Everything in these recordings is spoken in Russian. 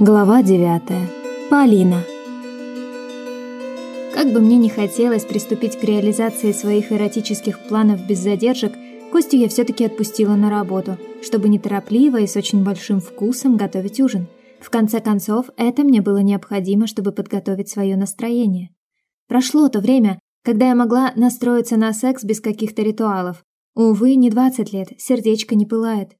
Глава девятая. Полина. Как бы мне ни хотелось приступить к реализации своих эротических планов без задержек, Костю я все-таки отпустила на работу, чтобы неторопливо и с очень большим вкусом готовить ужин. В конце концов, это мне было необходимо, чтобы подготовить свое настроение. Прошло то время, когда я могла настроиться на секс без каких-то ритуалов. Увы, не 20 лет, сердечко не пылает.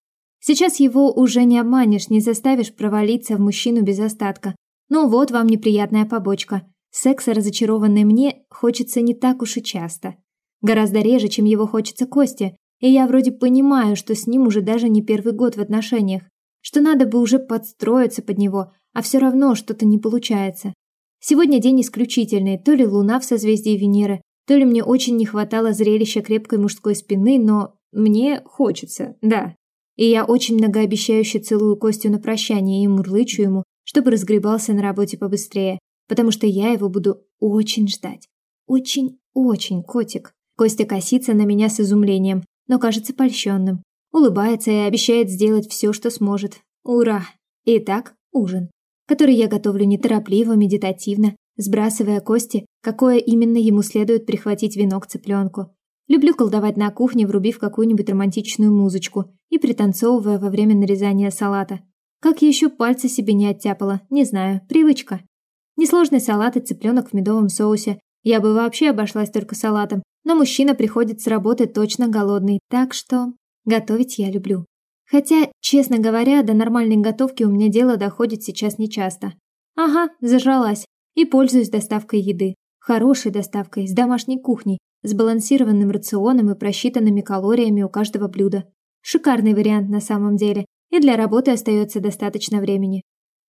Сейчас его уже не обманешь, не заставишь провалиться в мужчину без остатка. Ну вот вам неприятная побочка. Секса, разочарованной мне, хочется не так уж и часто. Гораздо реже, чем его хочется Косте, и я вроде понимаю, что с ним уже даже не первый год в отношениях, что надо бы уже подстроиться под него, а все равно что-то не получается. Сегодня день исключительный, то ли луна в созвездии Венеры, то ли мне очень не хватало зрелища крепкой мужской спины, но мне хочется, да. И я очень многообещающе целую Костю на прощание и мурлычу ему, чтобы разгребался на работе побыстрее, потому что я его буду очень ждать. Очень-очень, котик. Костя косится на меня с изумлением, но кажется польщенным. Улыбается и обещает сделать все, что сможет. Ура! Итак, ужин который я готовлю неторопливо, медитативно, сбрасывая кости, какое именно ему следует прихватить венок цыпленку. Люблю колдовать на кухне, врубив какую-нибудь романтичную музычку и пританцовывая во время нарезания салата. Как еще пальцы себе не оттяпала, не знаю, привычка. Несложный салат и цыпленок в медовом соусе. Я бы вообще обошлась только салатом, но мужчина приходит с работы точно голодный, так что готовить я люблю. Хотя, честно говоря, до нормальной готовки у меня дело доходит сейчас нечасто. Ага, зажралась. И пользуюсь доставкой еды. Хорошей доставкой, с домашней кухней, сбалансированным рационом и просчитанными калориями у каждого блюда. Шикарный вариант на самом деле, и для работы остается достаточно времени.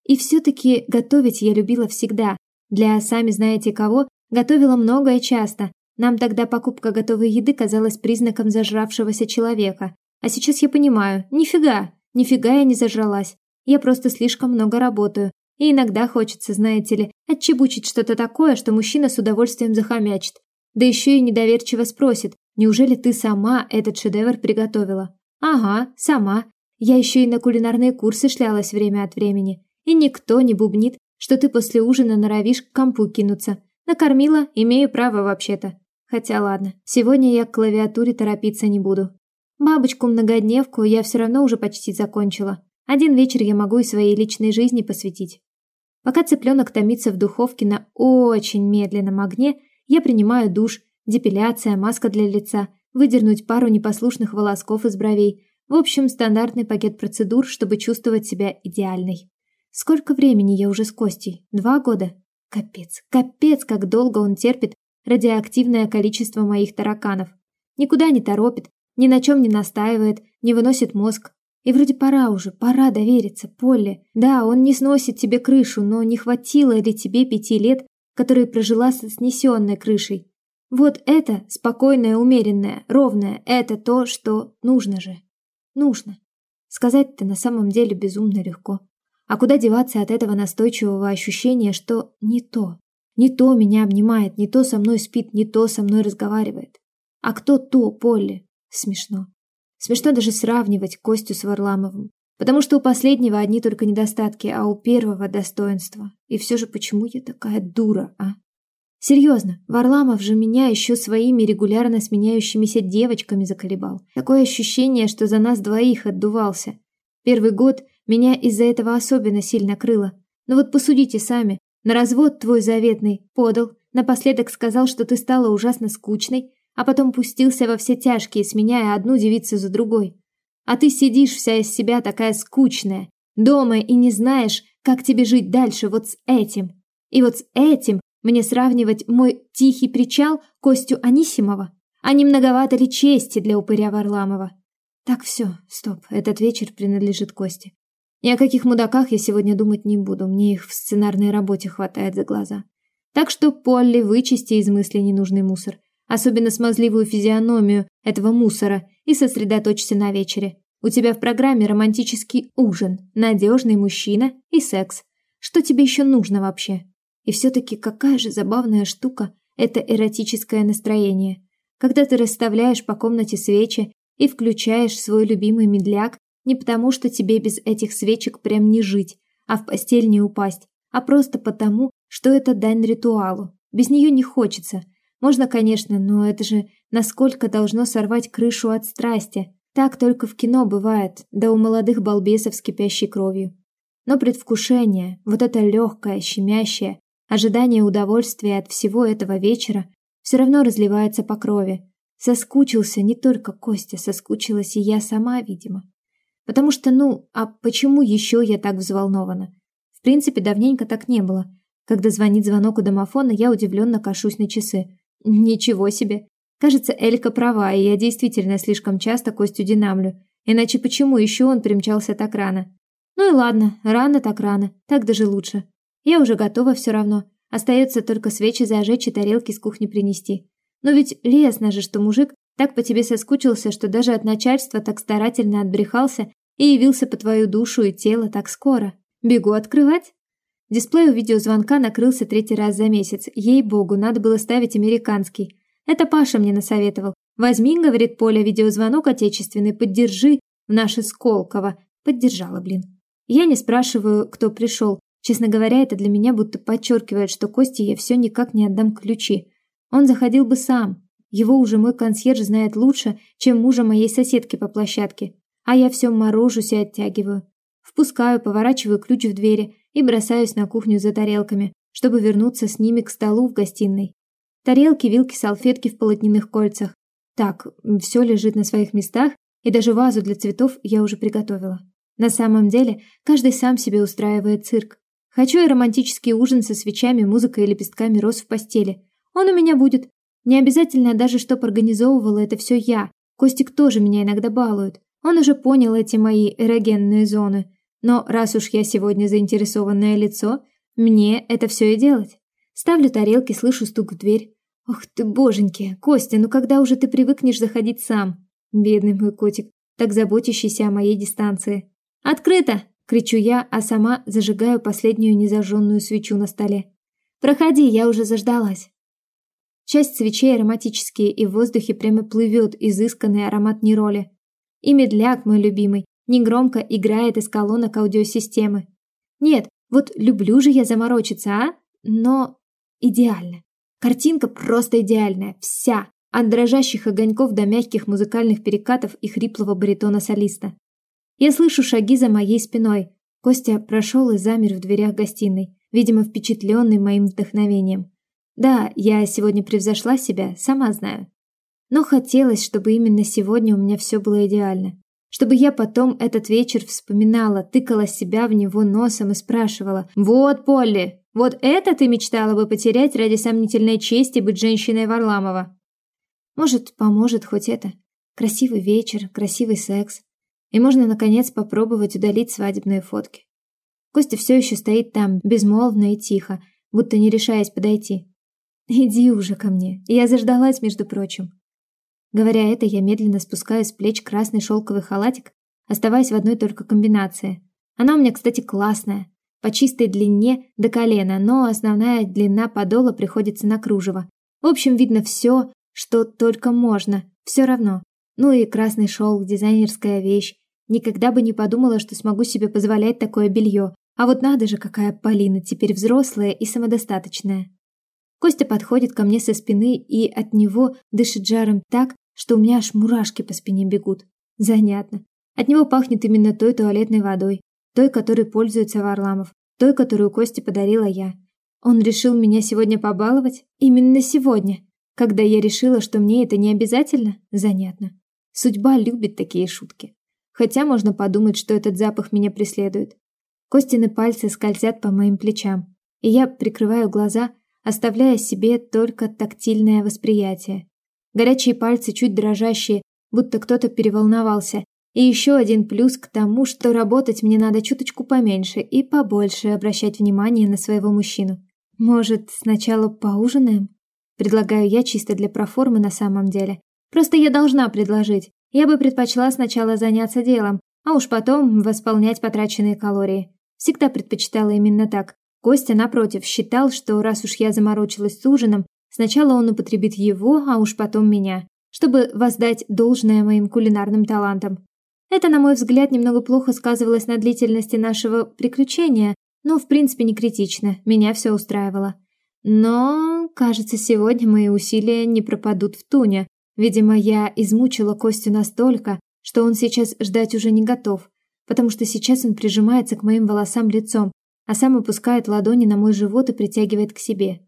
И все-таки готовить я любила всегда. Для, сами знаете кого, готовила много и часто. Нам тогда покупка готовой еды казалась признаком зажравшегося человека. А сейчас я понимаю, нифига, нифига я не зажралась. Я просто слишком много работаю. И иногда хочется, знаете ли, отчебучить что-то такое, что мужчина с удовольствием захомячит. Да еще и недоверчиво спросит, неужели ты сама этот шедевр приготовила? Ага, сама. Я еще и на кулинарные курсы шлялась время от времени. И никто не бубнит, что ты после ужина норовишь к компу кинуться. Накормила, имею право вообще-то. Хотя ладно, сегодня я к клавиатуре торопиться не буду. Бабочку-многодневку я все равно уже почти закончила. Один вечер я могу и своей личной жизни посвятить. Пока цыпленок томится в духовке на очень медленном огне, я принимаю душ, депиляция, маска для лица, выдернуть пару непослушных волосков из бровей. В общем, стандартный пакет процедур, чтобы чувствовать себя идеальной. Сколько времени я уже с Костей? Два года? Капец, капец, как долго он терпит радиоактивное количество моих тараканов. Никуда не торопит, ни на чем не настаивает, не выносит мозг. И вроде пора уже, пора довериться, Поле. Да, он не сносит тебе крышу, но не хватило ли тебе пяти лет, которые прожила со снесенной крышей? Вот это, спокойное, умеренное, ровное, это то, что нужно же. Нужно. Сказать-то на самом деле безумно легко. А куда деваться от этого настойчивого ощущения, что не то? Не то меня обнимает, не то со мной спит, не то со мной разговаривает. А кто то, Полли? Смешно. Смешно даже сравнивать Костю с Варламовым. Потому что у последнего одни только недостатки, а у первого достоинства. И все же почему я такая дура, а? Серьезно, Варламов же меня еще своими регулярно сменяющимися девочками заколебал. Такое ощущение, что за нас двоих отдувался. Первый год меня из-за этого особенно сильно крыло. Но вот посудите сами. На развод твой заветный подал, напоследок сказал, что ты стала ужасно скучной, а потом пустился во все тяжкие, сменяя одну девицу за другой. А ты сидишь вся из себя такая скучная, дома и не знаешь, как тебе жить дальше вот с этим. И вот с этим мне сравнивать мой тихий причал Костю Анисимова, а не многовато ли чести для упыря Варламова? Так все, стоп, этот вечер принадлежит Косте. Ни о каких мудаках я сегодня думать не буду, мне их в сценарной работе хватает за глаза. Так что, Полли, вычисти из мысли ненужный мусор особенно смазливую физиономию этого мусора, и сосредоточься на вечере. У тебя в программе романтический ужин, надежный мужчина и секс. Что тебе еще нужно вообще? И все-таки какая же забавная штука это эротическое настроение. Когда ты расставляешь по комнате свечи и включаешь свой любимый медляк не потому, что тебе без этих свечек прям не жить, а в постель не упасть, а просто потому, что это дань ритуалу. Без нее не хочется. Можно, конечно, но это же насколько должно сорвать крышу от страсти. Так только в кино бывает, да у молодых балбесов с кипящей кровью. Но предвкушение, вот это легкое, щемящее, ожидание удовольствия от всего этого вечера все равно разливается по крови. Соскучился не только Костя, соскучилась и я сама, видимо. Потому что, ну, а почему еще я так взволнована? В принципе, давненько так не было. Когда звонит звонок у домофона, я удивленно кашусь на часы. Ничего себе. Кажется, Элька права, и я действительно слишком часто Костю динамлю. Иначе почему еще он примчался так рано? Ну и ладно, рано так рано, так даже лучше. Я уже готова все равно. Остается только свечи зажечь и тарелки с кухни принести. Но ведь лестно же, что мужик так по тебе соскучился, что даже от начальства так старательно отбрехался и явился по твою душу и тело так скоро. Бегу открывать. Дисплей у видеозвонка накрылся третий раз за месяц. Ей-богу, надо было ставить американский. Это Паша мне насоветовал. Возьми, говорит Поля, видеозвонок отечественный, поддержи в наше Сколково. Поддержала, блин. Я не спрашиваю, кто пришел. Честно говоря, это для меня будто подчеркивает, что Косте я все никак не отдам ключи. Он заходил бы сам. Его уже мой консьерж знает лучше, чем мужа моей соседки по площадке. А я все морожусь и оттягиваю. Впускаю, поворачиваю ключ в двери и бросаюсь на кухню за тарелками, чтобы вернуться с ними к столу в гостиной. Тарелки, вилки, салфетки в полотняных кольцах. Так, все лежит на своих местах, и даже вазу для цветов я уже приготовила. На самом деле, каждый сам себе устраивает цирк. Хочу и романтический ужин со свечами, музыкой и лепестками роз в постели. Он у меня будет. Не обязательно даже, чтоб организовывала это все я. Костик тоже меня иногда балует. Он уже понял эти мои эрогенные зоны. Но раз уж я сегодня заинтересованное лицо, мне это все и делать. Ставлю тарелки, слышу стук в дверь. Ох ты, боженьки, Костя, ну когда уже ты привыкнешь заходить сам? Бедный мой котик, так заботящийся о моей дистанции. «Открыто!» — кричу я, а сама зажигаю последнюю незажженную свечу на столе. «Проходи, я уже заждалась». Часть свечей ароматические, и в воздухе прямо плывет изысканный аромат нероли. И медляк, мой любимый, негромко играет из колонок аудиосистемы. Нет, вот люблю же я заморочиться, а? Но идеально. Картинка просто идеальная, вся, от дрожащих огоньков до мягких музыкальных перекатов и хриплого баритона солиста. Я слышу шаги за моей спиной. Костя прошел и замер в дверях гостиной, видимо, впечатленный моим вдохновением. Да, я сегодня превзошла себя, сама знаю. Но хотелось, чтобы именно сегодня у меня все было идеально. Чтобы я потом этот вечер вспоминала, тыкала себя в него носом и спрашивала «Вот, Полли, вот это ты мечтала бы потерять ради сомнительной чести быть женщиной Варламова?» Может, поможет хоть это. Красивый вечер, красивый секс, и можно, наконец, попробовать удалить свадебные фотки. Костя все еще стоит там, безмолвно и тихо, будто не решаясь подойти. «Иди уже ко мне, я заждалась, между прочим». Говоря это, я медленно спускаю с плеч красный шелковый халатик, оставаясь в одной только комбинации. Она у меня, кстати, классная, по чистой длине до колена, но основная длина подола приходится на кружево. В общем, видно все, что только можно, все равно. Ну и красный шелк, дизайнерская вещь, Никогда бы не подумала, что смогу себе позволять такое белье. А вот надо же, какая Полина теперь взрослая и самодостаточная. Костя подходит ко мне со спины и от него дышит жаром так, что у меня аж мурашки по спине бегут. Занятно. От него пахнет именно той туалетной водой, той, которой пользуется Варламов, той, которую Косте подарила я. Он решил меня сегодня побаловать? Именно сегодня. Когда я решила, что мне это не обязательно? Занятно. Судьба любит такие шутки. Хотя можно подумать, что этот запах меня преследует. Костины пальцы скользят по моим плечам, и я прикрываю глаза, оставляя себе только тактильное восприятие. Горячие пальцы чуть дрожащие, будто кто-то переволновался. И еще один плюс к тому, что работать мне надо чуточку поменьше и побольше обращать внимание на своего мужчину. Может, сначала поужинаем? Предлагаю я чисто для проформы на самом деле. Просто я должна предложить. Я бы предпочла сначала заняться делом, а уж потом восполнять потраченные калории. Всегда предпочитала именно так. Костя, напротив, считал, что раз уж я заморочилась с ужином, сначала он употребит его, а уж потом меня, чтобы воздать должное моим кулинарным талантам. Это, на мой взгляд, немного плохо сказывалось на длительности нашего приключения, но, в принципе, не критично, меня все устраивало. Но, кажется, сегодня мои усилия не пропадут в туне. Видимо, я измучила Костю настолько, что он сейчас ждать уже не готов, потому что сейчас он прижимается к моим волосам лицом, а сам опускает ладони на мой живот и притягивает к себе.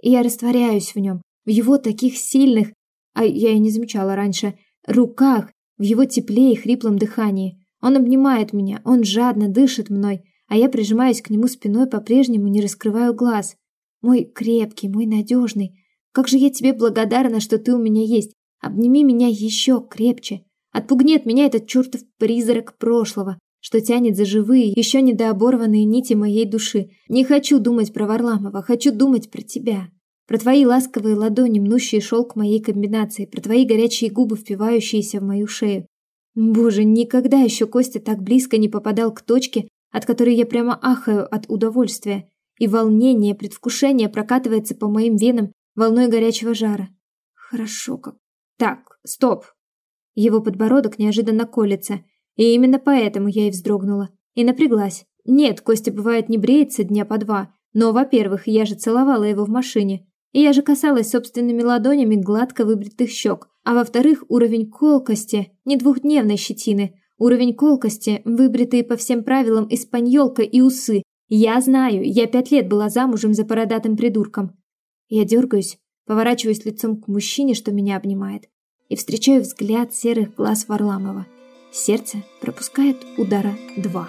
И я растворяюсь в нем, в его таких сильных, а я и не замечала раньше, руках, в его тепле и хриплом дыхании. Он обнимает меня, он жадно дышит мной, а я прижимаюсь к нему спиной, по-прежнему не раскрываю глаз. Мой крепкий, мой надежный. Как же я тебе благодарна, что ты у меня есть. Обними меня еще крепче. Отпугни от меня этот чертов призрак прошлого, что тянет за живые, еще недооборванные нити моей души. Не хочу думать про Варламова, хочу думать про тебя. Про твои ласковые ладони, мнущие шелк моей комбинации, про твои горячие губы, впивающиеся в мою шею. Боже, никогда еще Костя так близко не попадал к точке, от которой я прямо ахаю от удовольствия и волнение, предвкушение прокатывается по моим венам волной горячего жара. Хорошо как. Так, стоп. Его подбородок неожиданно колется, и именно поэтому я и вздрогнула. И напряглась. Нет, Костя бывает не бреется дня по два, но, во-первых, я же целовала его в машине, и я же касалась собственными ладонями гладко выбритых щек, а во-вторых, уровень колкости, не двухдневной щетины, уровень колкости, выбритые по всем правилам испаньолка и усы, я знаю, я пять лет была замужем за бородатым придурком. Я дергаюсь, поворачиваюсь лицом к мужчине, что меня обнимает, и встречаю взгляд серых глаз Варламова. Сердце пропускает удара два.